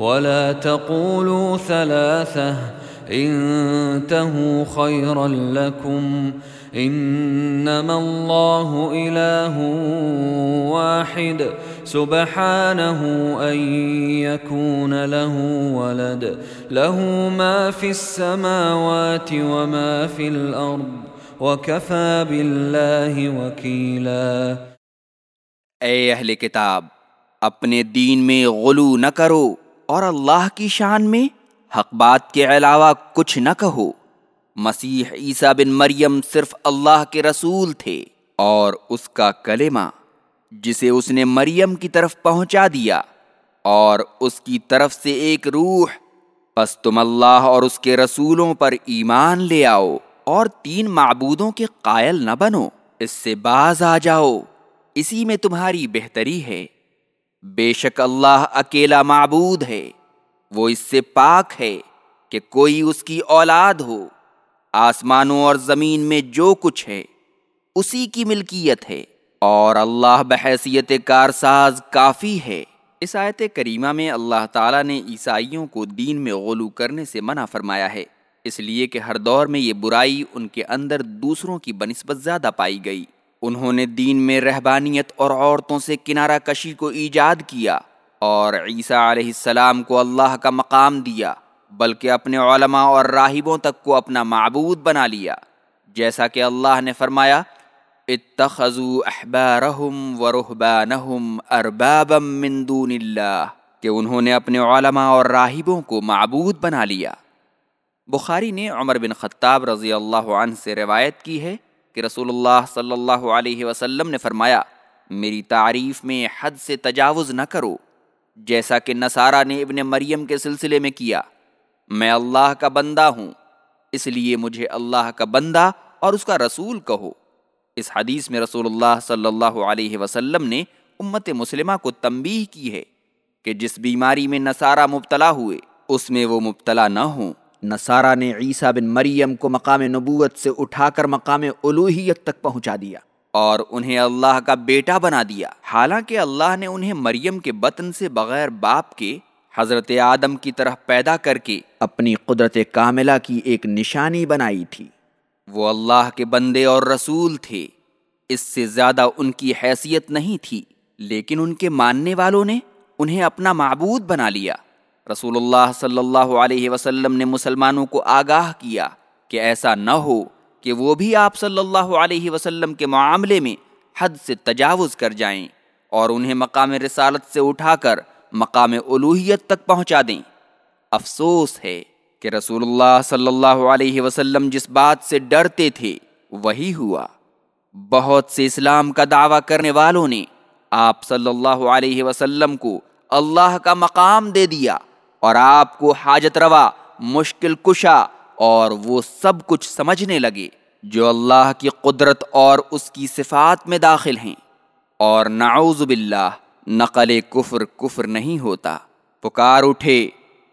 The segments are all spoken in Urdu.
ولا تقولوا ثلاثة. انتهوا خيرا لكم. إنما الله إله واحد. سبحانه أن يكون له ولد. له ما في السماوات وما في الأرض. وكفى بالله وكيلا. اے اہل کتاب اپنے دین میں غلو نہ کرو۔ اور اللہ کی شان میں حق بات کے علاوہ کچھ نہ کہو۔ مسیح عیسیٰ بن مریم صرف اللہ کے رسول تھے اور اس کا کلمہ جسے اس نے مریم کی طرف پہنچا دیا اور اس کی طرف سے ایک روح، بس تم اللہ اور اس کے رسولوں پر ایمان لے آؤ اور تین معبودوں کے قائل نہ بنو، اس سے باز آ جاؤ۔ اسی میں تمہاری بہتری ہے۔ بے شک اللہ اکیلا معبود ہے، وہ اس سے پاک ہے کہ کوئی اس کی اولاد ہو۔ آسمانوں اور زمین میں جو کچھ ہے، اسی کی ملکیت ہے۔ اور اللہ بحیثیت کارساز کافی ہے۔ اس آیت کریمہ میں اللہ تعالیٰ نے عیسائیوں کو دین میں غلو کرنے سے منع فرمایا ہے۔ اس لیے کہ ہر دور میں یہ برائی ان کے اندر دوسروں کی بنسبت زیادہ پائی گئی۔ انہوں نے دین میں رہبانیت اور عورتوں سے کنارہ کشی کو ایجاد کیا اور عیسیٰ علیہ السلام کو اللہ کا مقام دیا، بلکہ اپنے علماء اور راہبوں تک کو اپنا معبود بنا لیا۔ جیسا کہ اللہ نے فرمایا، اتخذوا احبارهم ورهبانهم اربابا من دون اللہ، کہ انہوں نے اپنے علماء اور راہبوں کو معبود بنا لیا۔ بخاری نے عمر بن خطاب رضی اللہ عنہ سے روایت کی ہے کہ رسول اللہ صلی اللہ علیہ وسلم نے فرمایا، میری تعریف میں حد سے تجاوز نہ کرو، جیسا کہ نصارہ نے ابن مریم کے سلسلے میں کیا۔ میں اللہ کا بندہ ہوں، اس لیے مجھے اللہ کا بندہ اور اس کا رسول کہو۔ اس حدیث میں رسول اللہ صلی اللہ علیہ وسلم نے امت مسلمہ کو تنبیہ کی ہے کہ جس بیماری میں نصارہ مبتلا ہوئے، اس میں وہ مبتلا نہ ہوں۔ نصارہ نے عیسیٰ بن مریم کو مقام نبوت سے اٹھا کر مقام الوحیت تک پہنچا دیا اور انہیں اللہ کا بیٹا بنا دیا۔ حالانکہ اللہ نے انہیں مریم کے بطن سے بغیر باپ کے حضرت آدم کی طرح پیدا کر کے اپنی قدرت کاملہ کی ایک نشانی بنائی تھی۔ وہ اللہ کے بندے اور رسول تھے۔ اس سے زیادہ ان کی حیثیت نہیں تھی، لیکن ان کے ماننے والوں نے انہیں اپنا معبود بنا لیا۔ رسول اللہ صلی اللہ علیہ وسلم نے مسلمانوں کو آگاہ کیا کہ ایسا نہ ہو کہ وہ بھی آپ صلی اللہ علیہ وسلم کے معاملے میں حد سے تجاوز کر جائیں اور انہیں مقام رسالت سے اٹھا کر مقام الوحیت تک پہنچا دیں۔ افسوس ہے کہ رسول اللہ صلی اللہ علیہ وسلم جس بات سے ڈرتے تھے وہی ہوا۔ بہت سے اسلام کا دعویٰ کرنے والوں نے آپ صلی اللہ علیہ وسلم کو اللہ کا مقام دے دیا۔ اور آپ کو حاجت روا، مشکل کشا، اور وہ سب کچھ سمجھنے لگے جو اللہ کی قدرت اور اس کی صفات میں داخل ہیں۔ اور نعوذ باللہ، نقل کفر کفر نہیں ہوتا۔ پکار اٹھے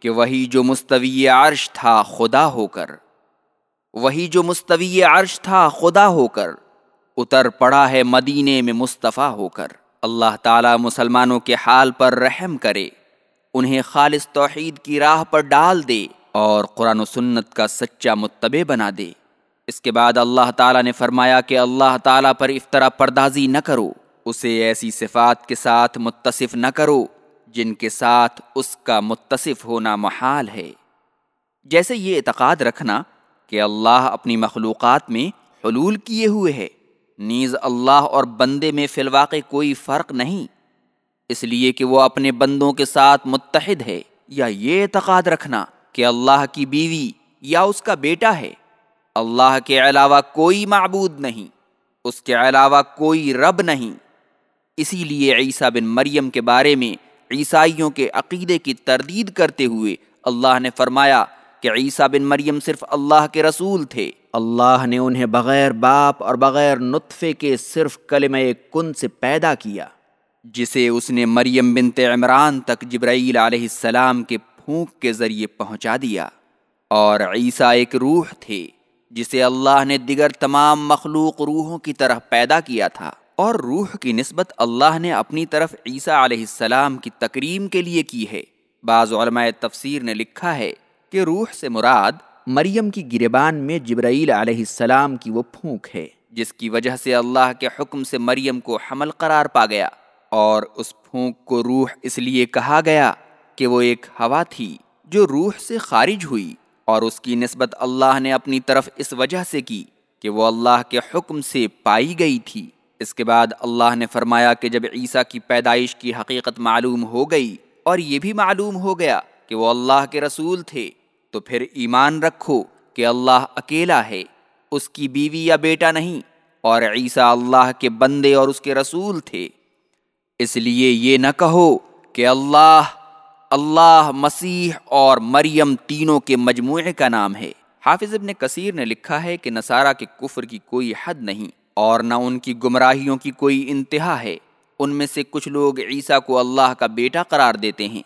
کہ وہی جو مستوی عرش تھا، خدا ہو کر۔ وہی جو مستوی عرش تھا، خدا ہو کر۔ اتر پڑا ہے مدینے میں مصطفیٰ ہو کر۔ اللہ تعالیٰ مسلمانوں کے حال پر رحم کرے۔ انہیں خالص توحید کی راہ پر ڈال دے اور قرآن و سنت کا سچا متبع بنا دے۔ اس کے بعد اللہ تعالیٰ نے فرمایا کہ اللہ تعالیٰ پر افطرا پردازی نہ کرو، اسے ایسی صفات کے ساتھ متصف نہ کرو جن کے ساتھ اس کا متصف ہونا محال ہے۔ جیسے یہ اعتقاد رکھنا کہ اللہ اپنی مخلوقات میں حلول کیے ہوئے ہے، نیز اللہ اور بندے میں فی الواقع کوئی فرق نہیں۔ اس لیے کہ وہ اپنے بندوں کے ساتھ متحد ہے۔ یا یہ اعتقاد رکھنا کہ اللہ کی بیوی یا اس کا بیٹا ہے۔ اللہ کے علاوہ کوئی معبود نہیں، اس کے علاوہ کوئی رب نہیں۔ اسی لیے عیسیٰ بن مریم کے بارے میں عیسائیوں کے عقیدے کی تردید کرتے ہوئے اللہ نے فرمایا کہ عیسیٰ بن مریم صرف اللہ کے رسول تھے۔ اللہ نے انہیں بغیر باپ اور بغیر نطفے کے صرف کلمہ کن سے پیدا کیا۔ جسے اس نے مریم بنت عمران تک جبرائیل علیہ السلام کے پھونک کے ذریعے پہنچا دیا اور عیسیٰ ایک روح تھے جسے اللہ نے دیگر تمام مخلوق روحوں کی طرح پیدا کیا تھا اور روح کی نسبت اللہ نے اپنی طرف عیسیٰ علیہ السلام کی تکریم کے لیے کی ہے۔ بعض علماء تفسیر نے لکھا ہے کہ روح سے مراد مریم کی گربان میں جبرائیل علیہ السلام کی وہ پھونک ہے، جس کی وجہ سے اللہ کے حکم سے مریم کو حمل قرار پا گیا۔ اور اس پھونک کو روح اس لیے کہا گیا کہ وہ ایک ہوا تھی جو روح سے خارج ہوئی اور اس کی نسبت اللہ نے اپنی طرف اس وجہ سے کی کہ وہ اللہ کے حکم سے پائی گئی تھی۔ اس کے بعد اللہ نے فرمایا کہ جب عیسیٰ کی پیدائش کی حقیقت معلوم ہو گئی اور یہ بھی معلوم ہو گیا کہ وہ اللہ کے رسول تھے، تو پھر ایمان رکھو کہ اللہ اکیلا ہے، اس کی بیوی یا بیٹا نہیں اور عیسیٰ اللہ کے بندے اور اس کے رسول تھے۔ اس لیے یہ نہ کہو کہ اللہ اللہ مسیح اور مریم تینوں کے مجموعے کا نام ہے۔ حافظ ابن کثیر نے لکھا ہے کہ نصارہ کے کفر کی کوئی حد نہیں اور نہ ان کی گمراہیوں کی کوئی انتہا ہے۔ ان میں سے کچھ لوگ عیسیٰ کو اللہ کا بیٹا قرار دیتے ہیں۔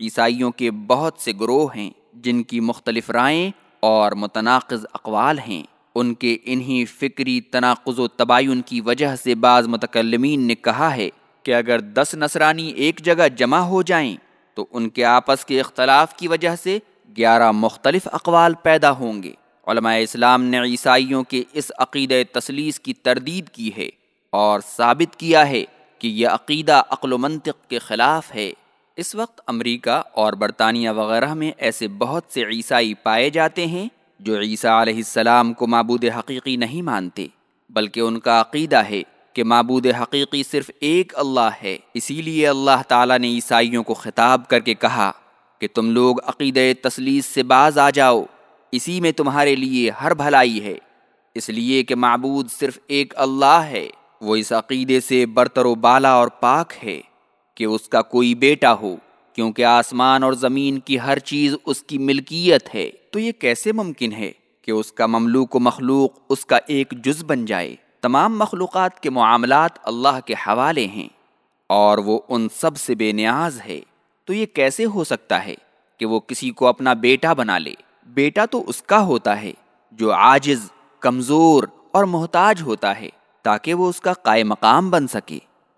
عیسائیوں کے بہت سے گروہ ہیں جن کی مختلف رائیں اور متناقض اقوال ہیں۔ ان کے انہی فکری تناقض و تباین کی وجہ سے بعض متکلمین نے کہا ہے کہ اگر دس نصرانی ایک جگہ جمع ہو جائیں، تو ان کے آپس کے اختلاف کی وجہ سے گیارہ مختلف اقوال پیدا ہوں گے۔ علماء اسلام نے عیسائیوں کے اس عقیدہ تسلیس کی تردید کی ہے اور ثابت کیا ہے کہ یہ عقیدہ عقل و منطق کے خلاف ہے۔ اس وقت امریکہ اور برطانیہ وغیرہ میں ایسے بہت سے عیسائی پائے جاتے ہیں جو عیسیٰ علیہ السلام کو معبود حقیقی نہیں مانتے، بلکہ ان کا عقیدہ ہے کہ معبود حقیقی صرف ایک اللہ ہے۔ اسی لیے اللہ تعالیٰ نے عیسائیوں کو خطاب کر کے کہا کہ تم لوگ عقیدہ تسلیس سے باز آ جاؤ۔ اسی میں تمہارے لیے ہر بھلائی ہے۔ اس لیے کہ معبود صرف ایک اللہ ہے۔ وہ اس عقیدے سے برتر و بالا اور پاک ہے کہ اس کا کوئی بیٹا ہو، کیونکہ آسمان اور زمین کی ہر چیز اس کی ملکیت ہے۔ تو یہ کیسے ممکن ہے کہ اس کا مملوک و مخلوق اس کا ایک جز بن جائے؟ تمام مخلوقات کے معاملات اللہ کے حوالے ہیں اور وہ ان سب سے بے نیاز ہے، تو یہ کیسے ہو سکتا ہے کہ وہ کسی کو اپنا بیٹا بنا لے؟ بیٹا تو اس کا ہوتا ہے جو عاجز، کمزور اور محتاج ہوتا ہے تاکہ وہ اس کا قائم مقام بن سکے۔